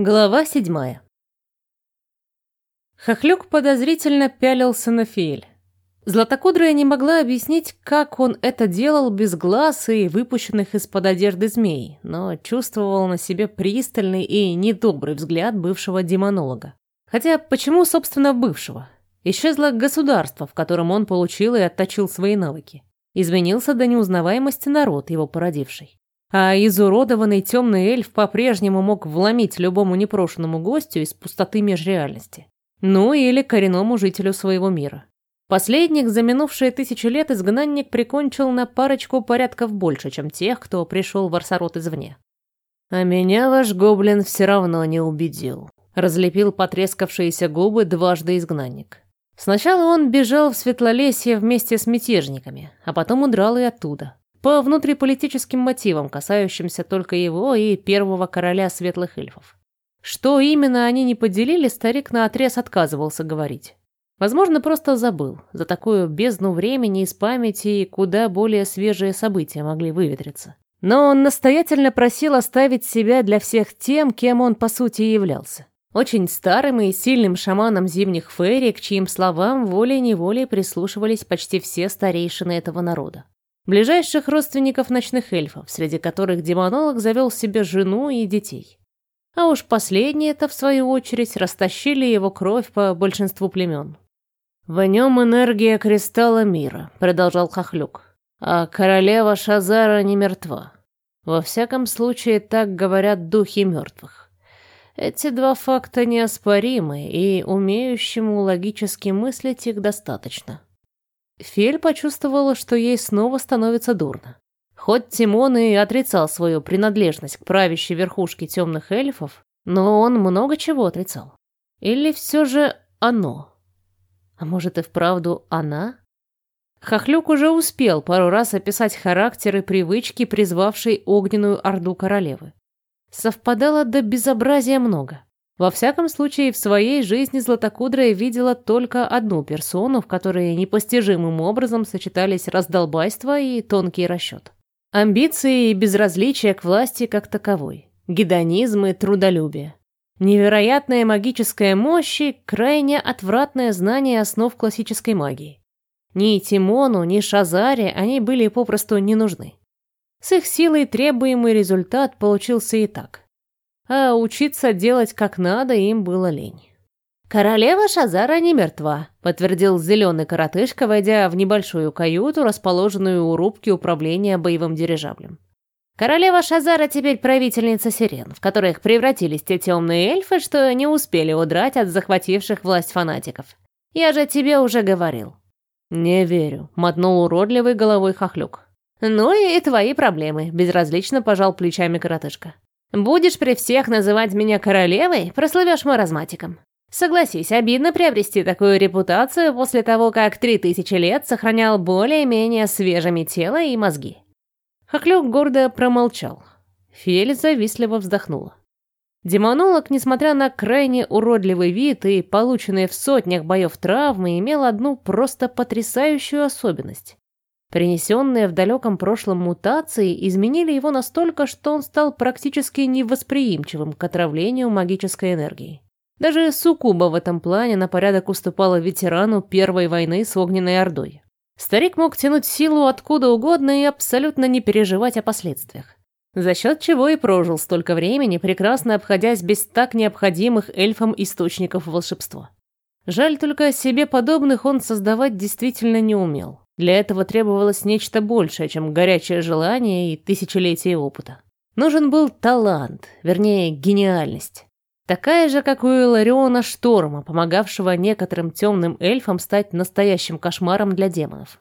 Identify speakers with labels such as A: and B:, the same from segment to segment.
A: Глава седьмая. Хохлюк подозрительно пялился на Фиэль. Златокудрая не могла объяснить, как он это делал без глаз и выпущенных из-под одежды змей, но чувствовал на себе пристальный и недобрый взгляд бывшего демонолога. Хотя почему, собственно, бывшего? Исчезло государство, в котором он получил и отточил свои навыки. Изменился до неузнаваемости народ, его породивший а изуродованный темный эльф по-прежнему мог вломить любому непрошенному гостю из пустоты межреальности. Ну или коренному жителю своего мира. Последних за минувшие тысячи лет изгнанник прикончил на парочку порядков больше, чем тех, кто пришел в Арсарот извне. «А меня ваш гоблин все равно не убедил», — разлепил потрескавшиеся губы дважды изгнанник. Сначала он бежал в Светлолесье вместе с мятежниками, а потом удрал и оттуда по внутриполитическим мотивам, касающимся только его и первого короля светлых эльфов. Что именно они не поделили, старик наотрез отказывался говорить. Возможно, просто забыл. За такую бездну времени из памяти куда более свежие события могли выветриться. Но он настоятельно просил оставить себя для всех тем, кем он по сути являлся. Очень старым и сильным шаманом зимних фейри, к чьим словам волей-неволей прислушивались почти все старейшины этого народа ближайших родственников ночных эльфов, среди которых демонолог завел себе жену и детей. А уж последние-то, в свою очередь, растащили его кровь по большинству племен. «В нем энергия кристалла мира», — продолжал Хохлюк. «А королева Шазара не мертва. Во всяком случае, так говорят духи мертвых. Эти два факта неоспоримы, и умеющему логически мыслить их достаточно». Фель почувствовала, что ей снова становится дурно. Хоть Тимон и отрицал свою принадлежность к правящей верхушке темных эльфов, но он много чего отрицал. Или все же оно? А может и вправду она? Хохлюк уже успел пару раз описать характер и привычки, призвавшей огненную орду королевы. Совпадало до безобразия много. Во всяком случае, в своей жизни Златокудрая видела только одну персону, в которой непостижимым образом сочетались раздолбайство и тонкий расчет. Амбиции и безразличие к власти как таковой. Гедонизм и трудолюбие. Невероятная магическая мощь и крайне отвратное знание основ классической магии. Ни Тимону, ни Шазаре они были попросту не нужны. С их силой требуемый результат получился и так – а учиться делать как надо им было лень. «Королева Шазара не мертва», — подтвердил зеленый коротышка, войдя в небольшую каюту, расположенную у рубки управления боевым дирижаблем. «Королева Шазара теперь правительница сирен, в которых превратились те темные эльфы, что не успели удрать от захвативших власть фанатиков. Я же тебе уже говорил». «Не верю», — мотнул уродливой головой хохлюк. «Ну и твои проблемы», — безразлично пожал плечами коротышка. Будешь при всех называть меня королевой, прослывешь маразматиком. Согласись, обидно приобрести такую репутацию после того, как три тысячи лет сохранял более-менее свежими тело и мозги. Хохлюк гордо промолчал. Фель завистливо вздохнула. Демонолог, несмотря на крайне уродливый вид и полученные в сотнях боев травмы, имел одну просто потрясающую особенность. Принесенные в далеком прошлом мутации изменили его настолько, что он стал практически невосприимчивым к отравлению магической энергией. Даже Сукуба в этом плане на порядок уступала ветерану Первой войны с Огненной Ордой. Старик мог тянуть силу откуда угодно и абсолютно не переживать о последствиях. За счет чего и прожил столько времени, прекрасно обходясь без так необходимых эльфам источников волшебства. Жаль только себе подобных он создавать действительно не умел. Для этого требовалось нечто большее, чем горячее желание и тысячелетия опыта. Нужен был талант, вернее, гениальность. Такая же, как у Илариона Шторма, помогавшего некоторым темным эльфам стать настоящим кошмаром для демонов.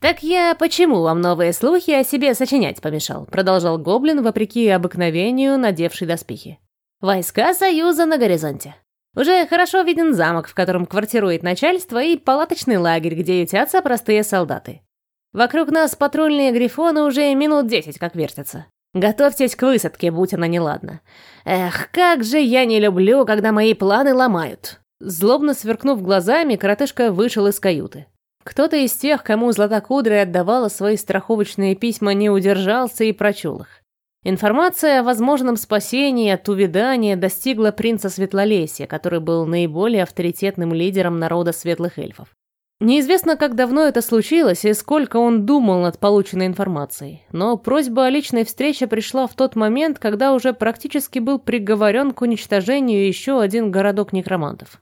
A: «Так я почему вам новые слухи о себе сочинять помешал?» Продолжал Гоблин, вопреки обыкновению, надевший доспехи. «Войска Союза на горизонте. Уже хорошо виден замок, в котором квартирует начальство, и палаточный лагерь, где ютятся простые солдаты. Вокруг нас патрульные грифоны уже минут десять как вертятся. Готовьтесь к высадке, будь она неладна. Эх, как же я не люблю, когда мои планы ломают. Злобно сверкнув глазами, коротышка вышел из каюты. Кто-то из тех, кому Златокудрая отдавала свои страховочные письма, не удержался и прочел их. Информация о возможном спасении от увядания достигла принца Светлолесья, который был наиболее авторитетным лидером народа светлых эльфов. Неизвестно, как давно это случилось и сколько он думал над полученной информацией, но просьба о личной встрече пришла в тот момент, когда уже практически был приговорен к уничтожению еще один городок некромантов.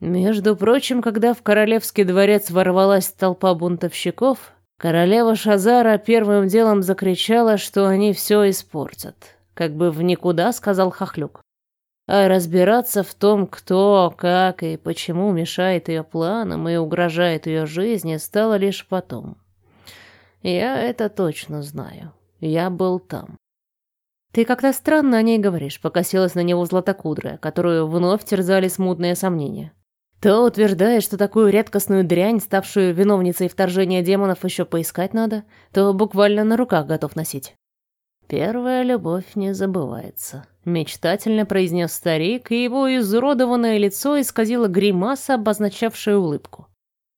A: Между прочим, когда в королевский дворец ворвалась толпа бунтовщиков, Королева Шазара первым делом закричала, что они все испортят. Как бы в никуда, сказал Хохлюк. А разбираться в том, кто, как и почему мешает ее планам и угрожает ее жизни, стало лишь потом. Я это точно знаю. Я был там. Ты как-то странно о ней говоришь, покосилась на него златокудрая, которую вновь терзали смутные сомнения. То утверждает, что такую редкостную дрянь, ставшую виновницей вторжения демонов, еще поискать надо, то буквально на руках готов носить. «Первая любовь не забывается», — мечтательно произнес старик, и его изуродованное лицо исказило гримаса, обозначавшая улыбку.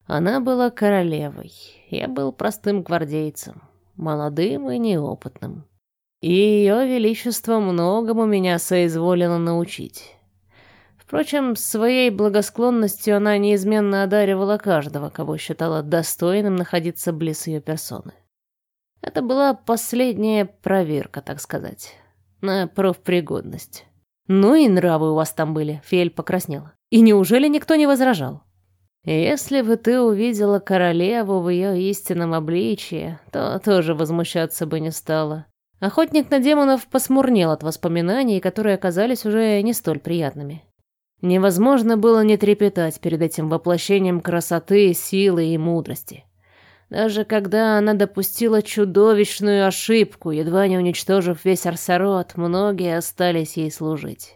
A: Она была королевой, я был простым гвардейцем, молодым и неопытным. И ее величество многому меня соизволило научить. Впрочем, своей благосклонностью она неизменно одаривала каждого, кого считала достойным находиться близ ее персоны. Это была последняя проверка, так сказать, на профпригодность. Ну и нравы у вас там были, Фель покраснела. И неужели никто не возражал? Если бы ты увидела королеву в ее истинном обличии, то тоже возмущаться бы не стала. Охотник на демонов посмурнел от воспоминаний, которые оказались уже не столь приятными. Невозможно было не трепетать перед этим воплощением красоты, силы и мудрости. Даже когда она допустила чудовищную ошибку, едва не уничтожив весь Арсарот, многие остались ей служить.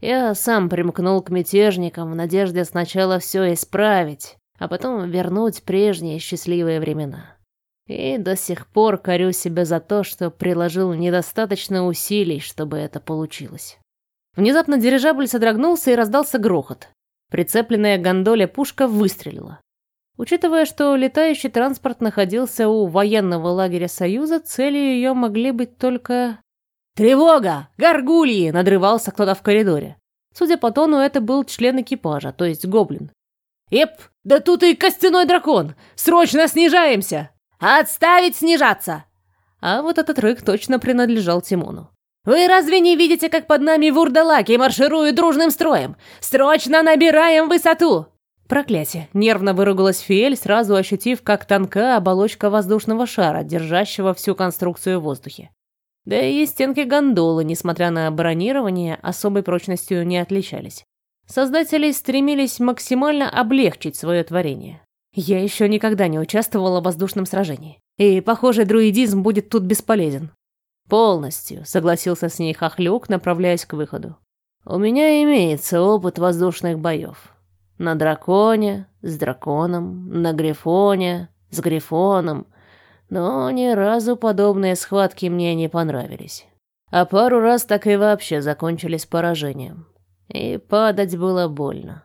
A: Я сам примкнул к мятежникам в надежде сначала все исправить, а потом вернуть прежние счастливые времена. И до сих пор корю себя за то, что приложил недостаточно усилий, чтобы это получилось. Внезапно дирижабль содрогнулся и раздался грохот. Прицепленная к пушка выстрелила. Учитывая, что летающий транспорт находился у военного лагеря Союза, целью ее могли быть только... «Тревога! Горгульи!» — надрывался кто-то в коридоре. Судя по тону, это был член экипажа, то есть гоблин. «Эп, да тут и костяной дракон! Срочно снижаемся!» «Отставить снижаться!» А вот этот рык точно принадлежал Тимону. «Вы разве не видите, как под нами вурдалаки маршируют дружным строем? Срочно набираем высоту!» Проклятие! Нервно выругалась Фиэль, сразу ощутив, как тонка оболочка воздушного шара, держащего всю конструкцию в воздухе. Да и стенки гондолы, несмотря на бронирование, особой прочностью не отличались. Создатели стремились максимально облегчить свое творение. Я еще никогда не участвовала в воздушном сражении. И, похоже, друидизм будет тут бесполезен. «Полностью», — согласился с ней Хохлюк, направляясь к выходу. «У меня имеется опыт воздушных боев. На драконе, с драконом, на грифоне, с грифоном, но ни разу подобные схватки мне не понравились. А пару раз так и вообще закончились поражением. И падать было больно.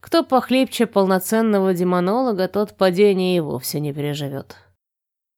A: Кто похлебче полноценного демонолога, тот падение и вовсе не переживет.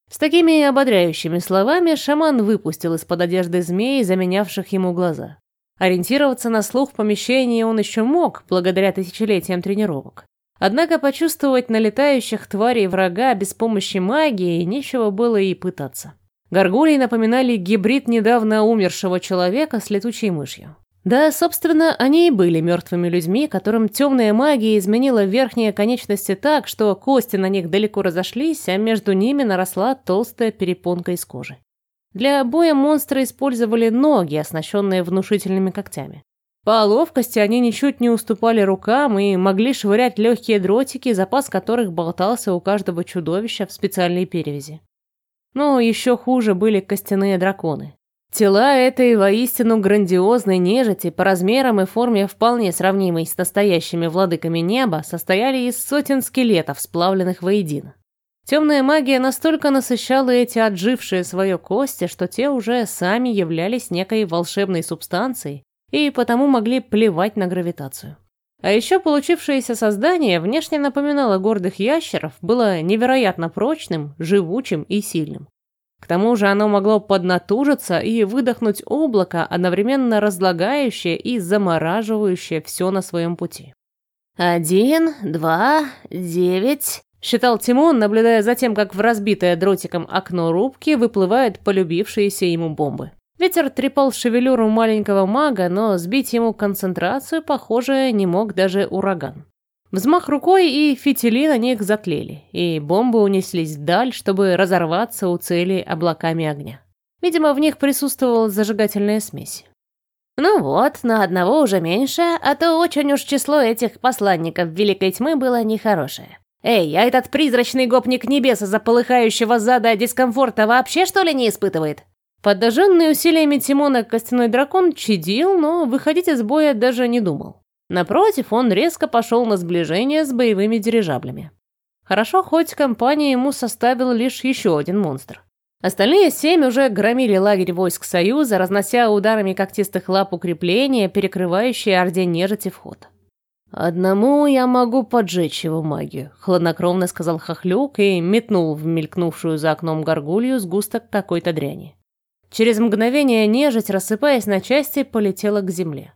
A: С такими ободряющими словами шаман выпустил из-под одежды змей, заменявших ему глаза. Ориентироваться на слух в помещении он еще мог, благодаря тысячелетиям тренировок. Однако почувствовать налетающих тварей врага без помощи магии нечего было и пытаться. Горгулии напоминали гибрид недавно умершего человека с летучей мышью. Да, собственно, они и были мертвыми людьми, которым темная магия изменила верхние конечности так, что кости на них далеко разошлись, а между ними наросла толстая перепонка из кожи. Для боя монстры использовали ноги, оснащенные внушительными когтями. По ловкости они ничуть не уступали рукам и могли швырять легкие дротики, запас которых болтался у каждого чудовища в специальной перевязи. Но еще хуже были костяные драконы. Тела этой воистину грандиозной нежити по размерам и форме вполне сравнимой с настоящими владыками неба состояли из сотен скелетов, сплавленных воедино. Темная магия настолько насыщала эти отжившие свое кости, что те уже сами являлись некой волшебной субстанцией и потому могли плевать на гравитацию. А еще получившееся создание внешне напоминало гордых ящеров, было невероятно прочным, живучим и сильным. К тому же оно могло поднатужиться и выдохнуть облако, одновременно разлагающее и замораживающее все на своем пути. «Один, два, девять...» — считал Тимон, наблюдая за тем, как в разбитое дротиком окно рубки выплывают полюбившиеся ему бомбы. Ветер трепал шевелюру маленького мага, но сбить ему концентрацию, похоже, не мог даже ураган. Взмах рукой, и фитили на них затлели, и бомбы унеслись вдаль, чтобы разорваться у цели облаками огня. Видимо, в них присутствовала зажигательная смесь. Ну вот, на одного уже меньше, а то очень уж число этих посланников Великой Тьмы было нехорошее. Эй, а этот призрачный гопник небеса заполыхающего зада дискомфорта вообще что ли не испытывает? Подожженный усилиями Тимона костяной дракон чадил, но выходить из боя даже не думал. Напротив, он резко пошел на сближение с боевыми дирижаблями. Хорошо, хоть компания ему составил лишь еще один монстр. Остальные семь уже громили лагерь войск Союза, разнося ударами когтистых лап укрепления, перекрывающие Орде нежити вход. «Одному я могу поджечь его магию», — хладнокровно сказал Хохлюк и метнул в мелькнувшую за окном горгулью сгусток какой-то дряни. Через мгновение нежить, рассыпаясь на части, полетела к земле.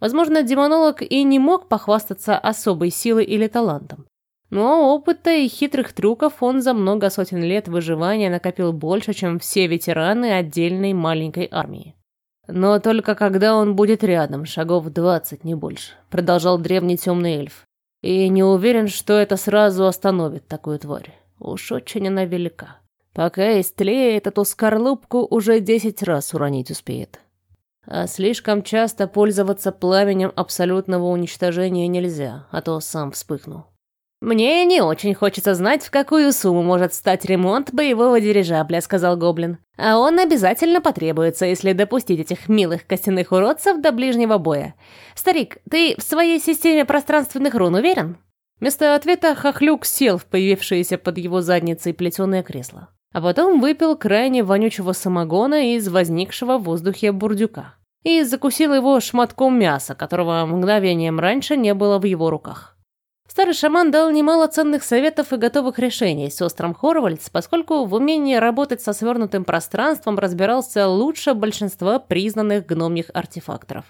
A: Возможно, демонолог и не мог похвастаться особой силой или талантом. Но опыта и хитрых трюков он за много сотен лет выживания накопил больше, чем все ветераны отдельной маленькой армии. Но только когда он будет рядом, шагов двадцать, не больше, продолжал древний темный эльф. И не уверен, что это сразу остановит такую тварь. Уж очень она велика. Пока истлеет, эту скорлупку уже десять раз уронить успеет. А слишком часто пользоваться пламенем абсолютного уничтожения нельзя, а то сам вспыхну. «Мне не очень хочется знать, в какую сумму может стать ремонт боевого дирижабля», — сказал Гоблин. «А он обязательно потребуется, если допустить этих милых костяных уродцев до ближнего боя. Старик, ты в своей системе пространственных рун уверен?» Вместо ответа Хохлюк сел в появившееся под его задницей плетеное кресло а потом выпил крайне вонючего самогона из возникшего в воздухе бурдюка и закусил его шматком мяса, которого мгновением раньше не было в его руках. Старый шаман дал немало ценных советов и готовых решений сестрам Хорвальдс, поскольку в умении работать со свернутым пространством разбирался лучше большинства признанных гномьих артефакторов.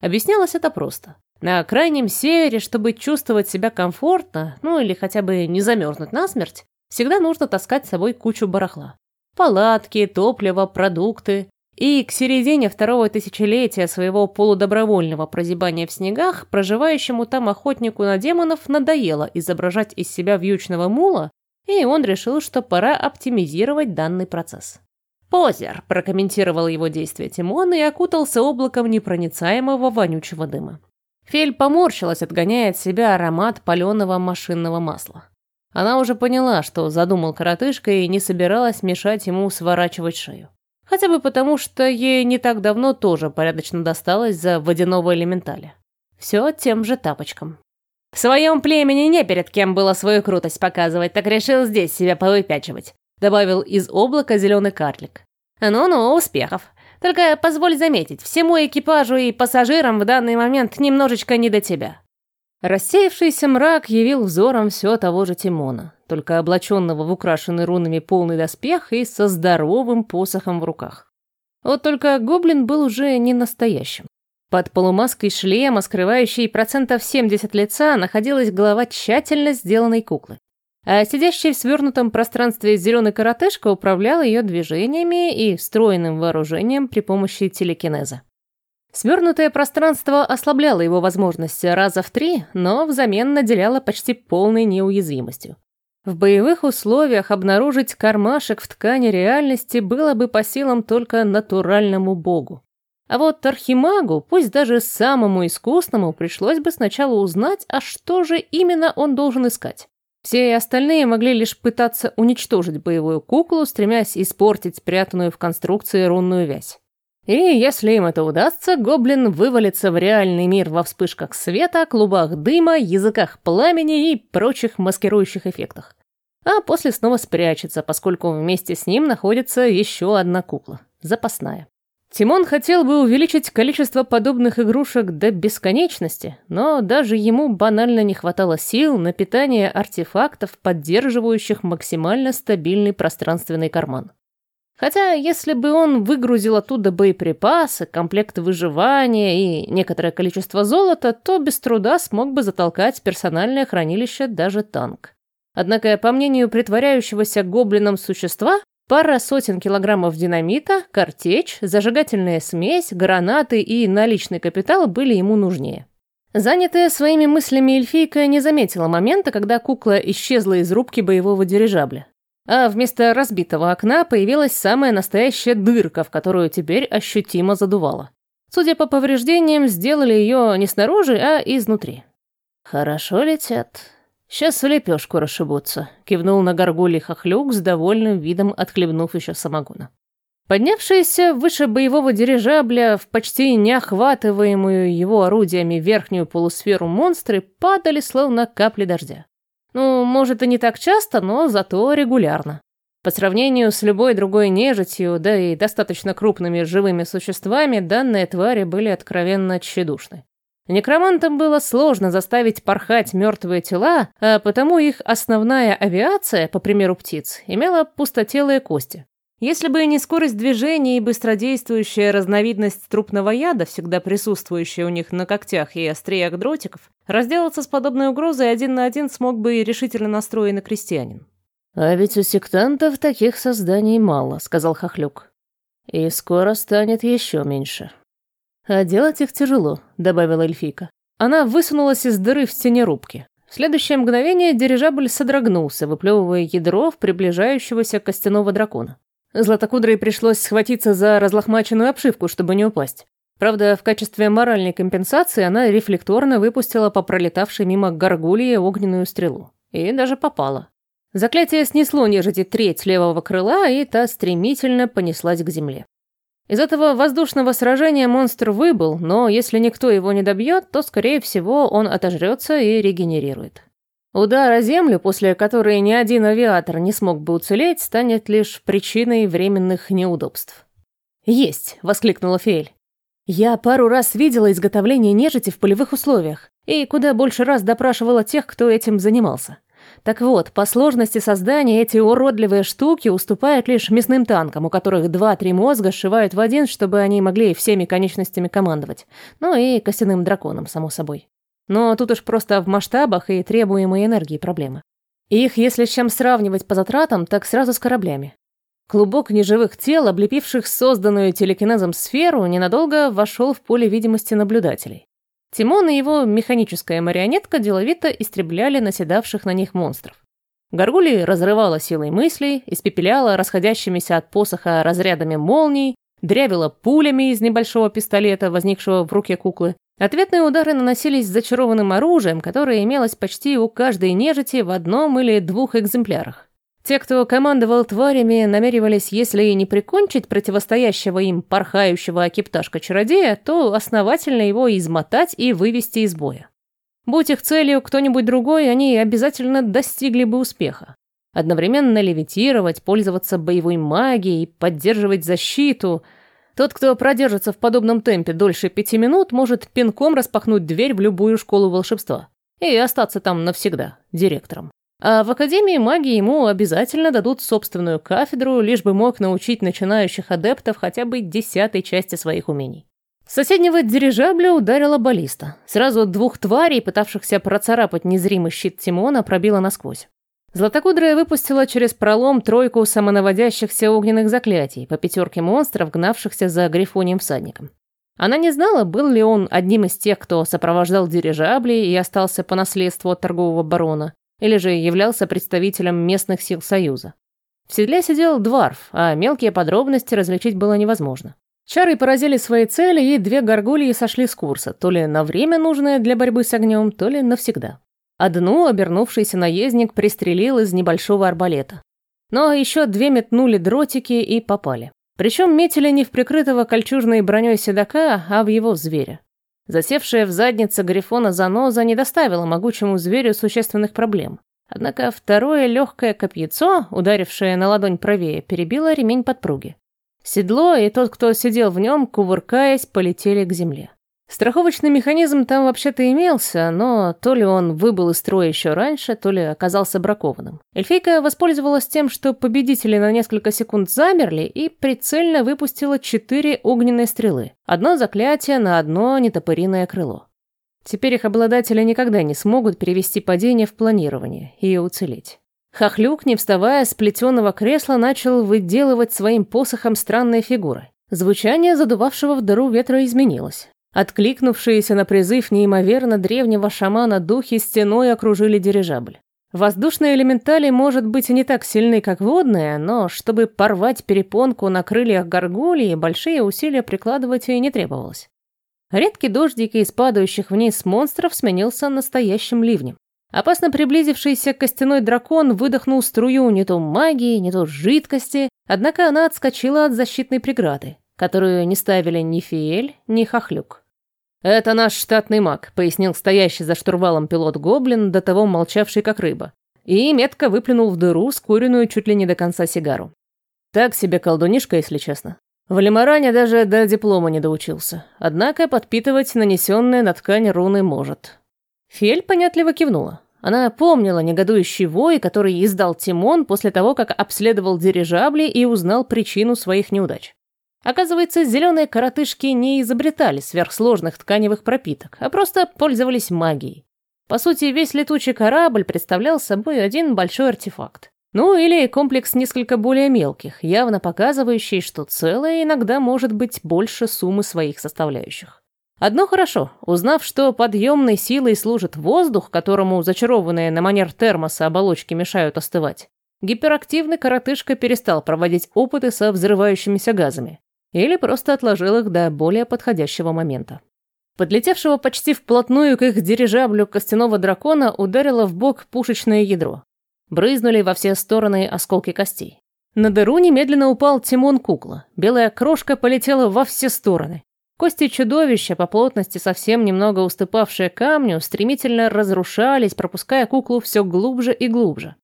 A: Объяснялось это просто. На крайнем севере, чтобы чувствовать себя комфортно, ну или хотя бы не замерзнуть насмерть, Всегда нужно таскать с собой кучу барахла. Палатки, топливо, продукты. И к середине второго тысячелетия своего полудобровольного прозябания в снегах проживающему там охотнику на демонов надоело изображать из себя вьючного мула, и он решил, что пора оптимизировать данный процесс. «Позер», – прокомментировал его действие Тимон и окутался облаком непроницаемого вонючего дыма. Фель поморщилась, отгоняя от себя аромат паленого машинного масла. Она уже поняла, что задумал коротышка и не собиралась мешать ему сворачивать шею. Хотя бы потому, что ей не так давно тоже порядочно досталось за водяного элементаля. Все тем же тапочком. В своем племени не перед кем было свою крутость показывать, так решил здесь себя повыпячивать, добавил из облака зеленый карлик. Ну-ну, успехов. Только позволь заметить, всему экипажу и пассажирам в данный момент немножечко не до тебя. Рассеявшийся мрак явил взором все того же Тимона, только облаченного в украшенный рунами полный доспех и со здоровым посохом в руках. Вот только гоблин был уже не настоящим. Под полумаской шлема, скрывающей процентов 70 лица, находилась голова тщательно сделанной куклы. А сидящий в свернутом пространстве зеленый коротышка управлял ее движениями и встроенным вооружением при помощи телекинеза. Свернутое пространство ослабляло его возможности раза в три, но взамен наделяло почти полной неуязвимостью. В боевых условиях обнаружить кармашек в ткани реальности было бы по силам только натуральному богу. А вот Архимагу, пусть даже самому искусному, пришлось бы сначала узнать, а что же именно он должен искать. Все остальные могли лишь пытаться уничтожить боевую куклу, стремясь испортить спрятанную в конструкции рунную вязь. И если им это удастся, гоблин вывалится в реальный мир во вспышках света, клубах дыма, языках пламени и прочих маскирующих эффектах. А после снова спрячется, поскольку вместе с ним находится еще одна кукла, запасная. Тимон хотел бы увеличить количество подобных игрушек до бесконечности, но даже ему банально не хватало сил на питание артефактов, поддерживающих максимально стабильный пространственный карман. Хотя, если бы он выгрузил оттуда боеприпасы, комплект выживания и некоторое количество золота, то без труда смог бы затолкать персональное хранилище даже танк. Однако, по мнению притворяющегося гоблином существа, пара сотен килограммов динамита, картечь, зажигательная смесь, гранаты и наличный капитал были ему нужнее. Занятая своими мыслями эльфийка не заметила момента, когда кукла исчезла из рубки боевого дирижабля а вместо разбитого окна появилась самая настоящая дырка, в которую теперь ощутимо задувало. Судя по повреждениям, сделали ее не снаружи, а изнутри. «Хорошо летят. Сейчас в лепешку расшибутся», — кивнул на горгулий хохлюк с довольным видом, отхлебнув еще самогона. Поднявшиеся выше боевого дирижабля в почти неохватываемую его орудиями верхнюю полусферу монстры падали словно капли дождя. Ну, может, и не так часто, но зато регулярно. По сравнению с любой другой нежитью, да и достаточно крупными живыми существами, данные твари были откровенно тщедушны. Некромантам было сложно заставить порхать мертвые тела, а потому их основная авиация, по примеру птиц, имела пустотелые кости. Если бы не скорость движения и быстродействующая разновидность трупного яда, всегда присутствующая у них на когтях и остриях дротиков, разделаться с подобной угрозой один на один смог бы и решительно настроенный крестьянин. «А ведь у сектантов таких созданий мало», — сказал Хохлюк. «И скоро станет еще меньше». «А делать их тяжело», — добавила эльфийка. Она высунулась из дыры в стене рубки. В следующее мгновение дирижабль содрогнулся, выплевывая ядро в приближающегося костяного дракона. Златокудрой пришлось схватиться за разлохмаченную обшивку, чтобы не упасть. Правда, в качестве моральной компенсации она рефлекторно выпустила по пролетавшей мимо горгулии огненную стрелу. И даже попала. Заклятие снесло нежити треть левого крыла, и та стремительно понеслась к земле. Из этого воздушного сражения монстр выбыл, но если никто его не добьет, то, скорее всего, он отожрется и регенерирует. Удар о землю, после которой ни один авиатор не смог бы уцелеть, станет лишь причиной временных неудобств. «Есть!» — воскликнула Фель. «Я пару раз видела изготовление нежити в полевых условиях и куда больше раз допрашивала тех, кто этим занимался. Так вот, по сложности создания эти уродливые штуки уступают лишь мясным танкам, у которых два-три мозга сшивают в один, чтобы они могли всеми конечностями командовать. Ну и костяным драконам, само собой. Но тут уж просто в масштабах и требуемой энергии проблемы. Их, если с чем сравнивать по затратам, так сразу с кораблями. Клубок неживых тел, облепивших созданную телекинезом сферу, ненадолго вошел в поле видимости наблюдателей. Тимон и его механическая марионетка деловито истребляли наседавших на них монстров. Гаргулий разрывала силой мыслей, испепеляла расходящимися от посоха разрядами молний, дрявила пулями из небольшого пистолета, возникшего в руке куклы, Ответные удары наносились зачарованным оружием, которое имелось почти у каждой нежити в одном или двух экземплярах. Те, кто командовал тварями, намеревались, если и не прикончить противостоящего им порхающего окипташка-чародея, то основательно его измотать и вывести из боя. Будь их целью кто-нибудь другой, они обязательно достигли бы успеха. Одновременно левитировать, пользоваться боевой магией, поддерживать защиту – тот, кто продержится в подобном темпе дольше пяти минут, может пинком распахнуть дверь в любую школу волшебства и остаться там навсегда, директором. А в Академии магии ему обязательно дадут собственную кафедру, лишь бы мог научить начинающих адептов хотя бы десятой части своих умений. С соседнего дирижабля ударила баллиста. Сразу двух тварей, пытавшихся процарапать незримый щит Тимона, пробила насквозь. Златокудрая выпустила через пролом тройку самонаводящихся огненных заклятий по пятерке монстров, гнавшихся за грифонием всадником. Она не знала, был ли он одним из тех, кто сопровождал дирижабли и остался по наследству от торгового барона, или же являлся представителем местных сил Союза. В седле сидел дворф, а мелкие подробности различить было невозможно. Чары поразили свои цели, и две горгульи сошли с курса, то ли на время нужное для борьбы с огнем, то ли навсегда. Одну обернувшийся наездник пристрелил из небольшого арбалета. Но еще две метнули дротики и попали. Причем метили не в прикрытого кольчужной броней седока, а в его зверя. Засевшая в заднице Грифона заноза не доставила могучему зверю существенных проблем. Однако второе легкое копьецо, ударившее на ладонь правее, перебило ремень подпруги. Седло и тот, кто сидел в нем, кувыркаясь, полетели к земле. Страховочный механизм там вообще-то имелся, но то ли он выбыл из строя еще раньше, то ли оказался бракованным. Эльфийка воспользовалась тем, что победители на несколько секунд замерли и прицельно выпустила четыре огненные стрелы. Одно заклятие на одно нетопыриное крыло. Теперь их обладатели никогда не смогут перевести падение в планирование и уцелеть. Хохлюк, не вставая с плетеного кресла, начал выделывать своим посохом странные фигуры. Звучание задувавшего в дыру ветра изменилось. Откликнувшиеся на призыв неимоверно древнего шамана духи стеной окружили дирижабль. Воздушные элементали, может быть, и не так сильны, как водные, но чтобы порвать перепонку на крыльях горгулии, большие усилия прикладывать и не требовалось. Редкий дождик из падающих вниз монстров сменился настоящим ливнем. Опасно приблизившийся костяной дракон выдохнул струю не то магии, не то жидкости, однако она отскочила от защитной преграды, которую не ставили ни Фиэль, ни Хохлюк. «Это наш штатный маг», — пояснил стоящий за штурвалом пилот-гоблин, до того молчавший как рыба, и метко выплюнул в дыру скуренную чуть ли не до конца сигару. Так себе колдунишка, если честно. В Лимаране даже до диплома не доучился, однако подпитывать нанесенные на ткань руны может. Фель понятливо кивнула. Она помнила негодующий вой, который издал Тимон после того, как обследовал дирижабли и узнал причину своих неудач. Оказывается, зеленые коротышки не изобретали сверхсложных тканевых пропиток, а просто пользовались магией. По сути, весь летучий корабль представлял собой один большой артефакт. Ну, или комплекс несколько более мелких, явно показывающий, что целое иногда может быть больше суммы своих составляющих. Одно хорошо, узнав, что подъемной силой служит воздух, которому зачарованные на манер термоса оболочки мешают остывать, гиперактивный коротышка перестал проводить опыты со взрывающимися газами или просто отложил их до более подходящего момента. Подлетевшего почти вплотную к их дирижаблю костяного дракона ударило в бок пушечное ядро. Брызнули во все стороны осколки костей. На дыру немедленно упал Тимон кукла. Белая крошка полетела во все стороны. Кости чудовища, по плотности совсем немного уступавшие камню, стремительно разрушались, пропуская куклу все глубже и глубже.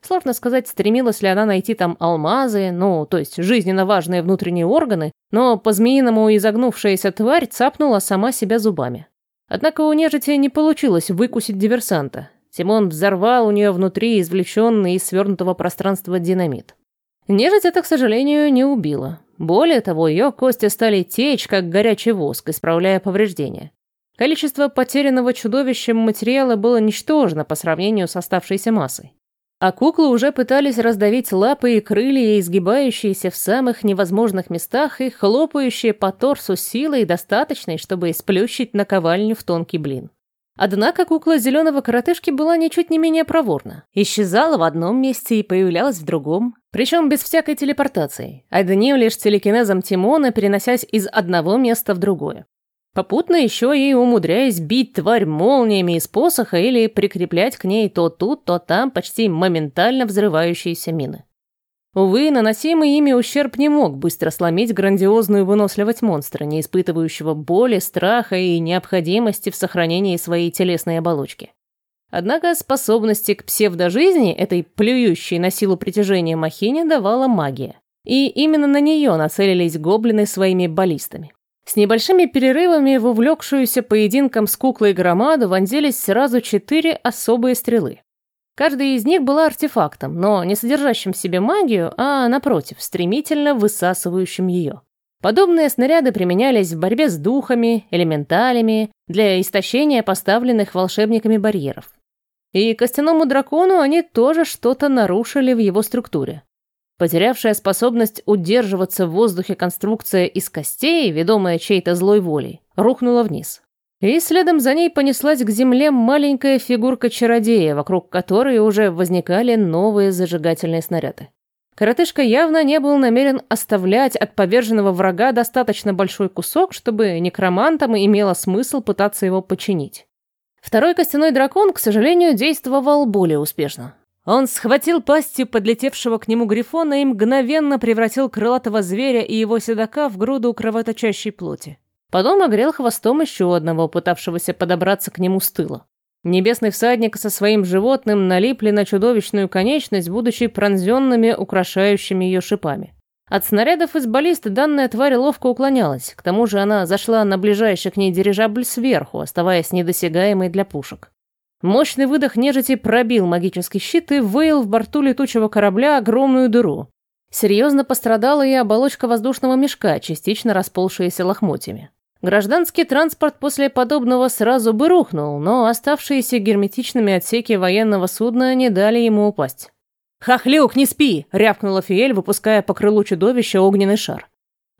A: Сложно сказать, стремилась ли она найти там алмазы, ну, то есть жизненно важные внутренние органы, но по-змеиному изогнувшаяся тварь цапнула сама себя зубами. Однако у нежити не получилось выкусить диверсанта. Тимон взорвал у нее внутри извлеченный из свернутого пространства динамит. Нежить это, к сожалению, не убила. Более того, ее кости стали течь, как горячий воск, исправляя повреждения. Количество потерянного чудовищем материала было ничтожно по сравнению с оставшейся массой. А куклы уже пытались раздавить лапы и крылья, изгибающиеся в самых невозможных местах и хлопающие по торсу силой, достаточной, чтобы сплющить наковальню в тонкий блин. Однако кукла зеленого коротышки была ничуть не менее проворна. Исчезала в одном месте и появлялась в другом, причем без всякой телепортации, одним лишь телекинезом Тимона, переносясь из одного места в другое. Попутно еще и умудряясь бить тварь молниями из посоха или прикреплять к ней то тут, то там почти моментально взрывающиеся мины. Увы, наносимый ими ущерб не мог быстро сломить грандиозную выносливость монстра, не испытывающего боли, страха и необходимости в сохранении своей телесной оболочки. Однако способности к псевдожизни этой плюющей на силу притяжения махине давала магия. И именно на нее нацелились гоблины своими баллистами. С небольшими перерывами в увлекшуюся поединком с куклой громаду вонзились сразу четыре особые стрелы. Каждая из них была артефактом, но не содержащим в себе магию, а, напротив, стремительно высасывающим ее. Подобные снаряды применялись в борьбе с духами, элементалями, для истощения поставленных волшебниками барьеров. И костяному дракону они тоже что-то нарушили в его структуре. Потерявшая способность удерживаться в воздухе конструкция из костей, ведомая чьей-то злой волей, рухнула вниз. И следом за ней понеслась к земле маленькая фигурка чародея, вокруг которой уже возникали новые зажигательные снаряды. Коротышка явно не был намерен оставлять от поверженного врага достаточно большой кусок, чтобы некромантам имело смысл пытаться его починить. Второй костяной дракон, к сожалению, действовал более успешно. Он схватил пастью подлетевшего к нему грифона и мгновенно превратил крылатого зверя и его седока в груду кровоточащей плоти. Потом огрел хвостом еще одного, пытавшегося подобраться к нему с тыла. Небесный всадник со своим животным налипли на чудовищную конечность, будучи пронзенными украшающими ее шипами. От снарядов из баллисты данная тварь ловко уклонялась, к тому же она зашла на ближайший к ней дирижабль сверху, оставаясь недосягаемой для пушек. Мощный выдох нежити пробил магический щит и выил в борту летучего корабля огромную дыру. Серьезно пострадала и оболочка воздушного мешка, частично расползшаяся лохмотьями. Гражданский транспорт после подобного сразу бы рухнул, но оставшиеся герметичными отсеки военного судна не дали ему упасть. «Хохлюк, не спи!» — рявкнула Фиэль, выпуская по крылу чудовища огненный шар.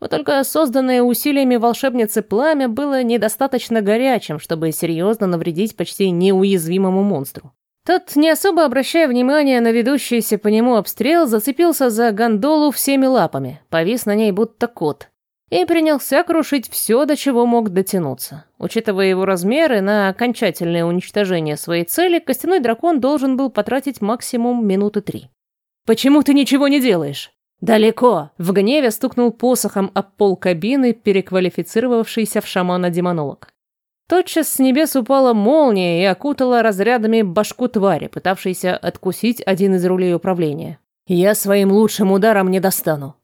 A: Вот только созданное усилиями волшебницы пламя было недостаточно горячим, чтобы серьезно навредить почти неуязвимому монстру. Тот, не особо обращая внимания на ведущийся по нему обстрел, зацепился за гондолу всеми лапами, повис на ней будто кот, и принялся крушить все, до чего мог дотянуться. Учитывая его размеры, на окончательное уничтожение своей цели костяной дракон должен был потратить максимум минуты три. «Почему ты ничего не делаешь?» «Далеко!» — в гневе стукнул посохом об пол кабины, переквалифицировавшийся в шамана-демонолог. Тотчас с небес упала молния и окутала разрядами башку твари, пытавшейся откусить один из рулей управления. «Я своим лучшим ударом не достану».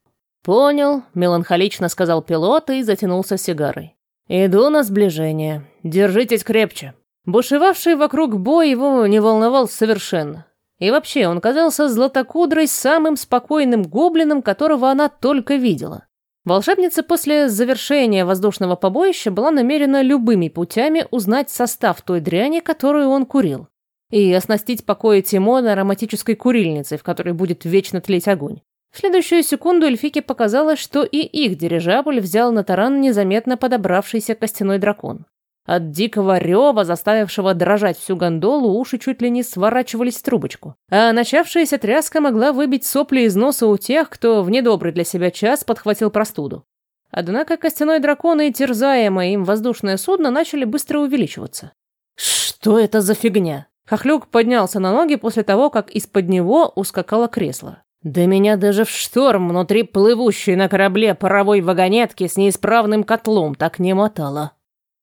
A: «Понял», — меланхолично сказал пилот и затянулся сигарой. «Иду на сближение. Держитесь крепче». Бушевавший вокруг бой его не волновал совершенно. И вообще, он казался златокудрой самым спокойным гоблином, которого она только видела. Волшебница после завершения воздушного побоища была намерена любыми путями узнать состав той дряни, которую он курил, и оснастить покои Тимона ароматической курильницей, в которой будет вечно тлеть огонь. В следующую секунду эльфике показалось, что и их дирижабль взял на таран незаметно подобравшийся костяной дракон. От дикого рева, заставившего дрожать всю гондолу, уши чуть ли не сворачивались в трубочку. А начавшаяся тряска могла выбить сопли из носа у тех, кто в недобрый для себя час подхватил простуду. Однако костяной дракон и терзаемое им воздушное судно начали быстро увеличиваться. «Что это за фигня?» Хохлюк поднялся на ноги после того, как из-под него ускакало кресло. «Да меня даже в шторм внутри плывущей на корабле паровой вагонетки с неисправным котлом так не мотало».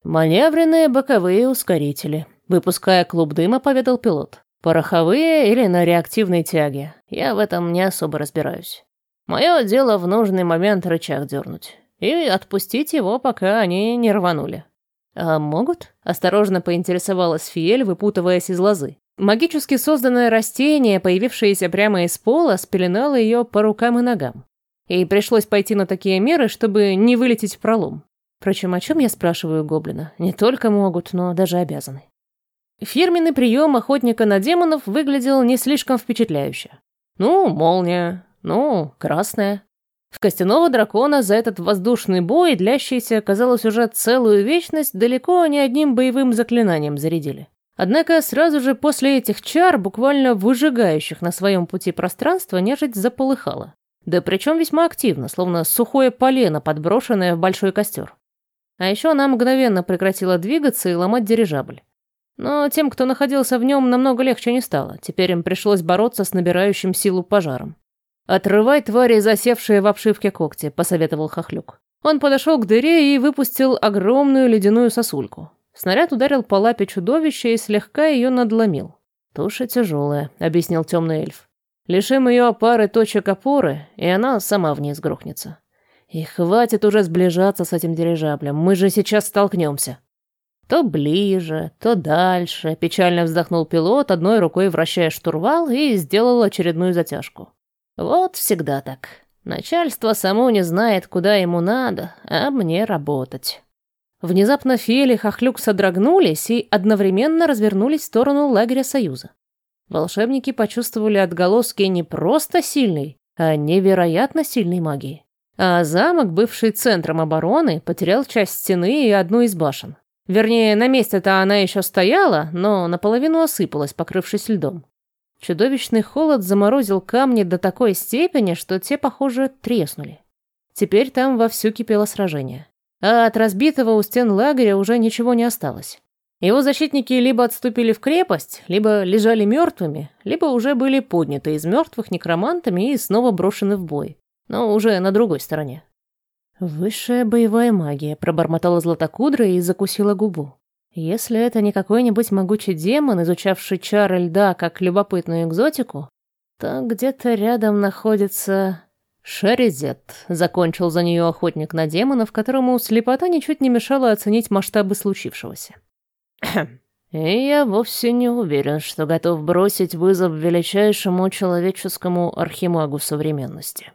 A: «Маневренные боковые ускорители», — выпуская клуб дыма, поведал пилот. «Пороховые или на реактивной тяге. Я в этом не особо разбираюсь. Мое дело в нужный момент рычаг дернуть. И отпустить его, пока они не рванули». «А могут?» — осторожно поинтересовалась Фиель, выпутываясь из лозы. Магически созданное растение, появившееся прямо из пола, спеленало ее по рукам и ногам. И пришлось пойти на такие меры, чтобы не вылететь в пролом. Впрочем, о чем я спрашиваю гоблина? Не только могут, но даже обязаны. Фирменный прием охотника на демонов выглядел не слишком впечатляюще. Ну, молния, ну, красная. В костяного дракона за этот воздушный бой, длящийся, казалось, уже целую вечность, далеко не одним боевым заклинанием зарядили. Однако сразу же после этих чар, буквально выжигающих на своем пути пространство, нежить заполыхала. Да причем весьма активно, словно сухое полено, подброшенное в большой костер. А еще она мгновенно прекратила двигаться и ломать дирижабль. Но тем, кто находился в нем, намного легче не стало. Теперь им пришлось бороться с набирающим силу пожаром. «Отрывай твари, засевшие в обшивке когти», — посоветовал Хохлюк. Он подошел к дыре и выпустил огромную ледяную сосульку. Снаряд ударил по лапе чудовища и слегка ее надломил. «Туша тяжелая», — объяснил темный эльф. «Лишим ее пары точек опоры, и она сама вниз грохнется. И хватит уже сближаться с этим дирижаблем, мы же сейчас столкнемся. То ближе, то дальше, печально вздохнул пилот, одной рукой вращая штурвал и сделал очередную затяжку. Вот всегда так. Начальство само не знает, куда ему надо, а мне работать. Внезапно Фели и Хохлюк содрогнулись и одновременно развернулись в сторону лагеря Союза. Волшебники почувствовали отголоски не просто сильной, а невероятно сильной магии. А замок, бывший центром обороны, потерял часть стены и одну из башен. Вернее, на месте-то она еще стояла, но наполовину осыпалась, покрывшись льдом. Чудовищный холод заморозил камни до такой степени, что те, похоже, треснули. Теперь там вовсю кипело сражение. А от разбитого у стен лагеря уже ничего не осталось. Его защитники либо отступили в крепость, либо лежали мертвыми, либо уже были подняты из мертвых некромантами и снова брошены в бой но уже на другой стороне. «Высшая боевая магия», — пробормотала Златокудра и закусила губу. «Если это не какой-нибудь могучий демон, изучавший чары льда как любопытную экзотику, то где-то рядом находится...» «Шаризет», — закончил за нее охотник на демонов, которому слепота ничуть не мешала оценить масштабы случившегося.
B: «И я вовсе не уверен, что готов бросить вызов величайшему человеческому архимагу современности».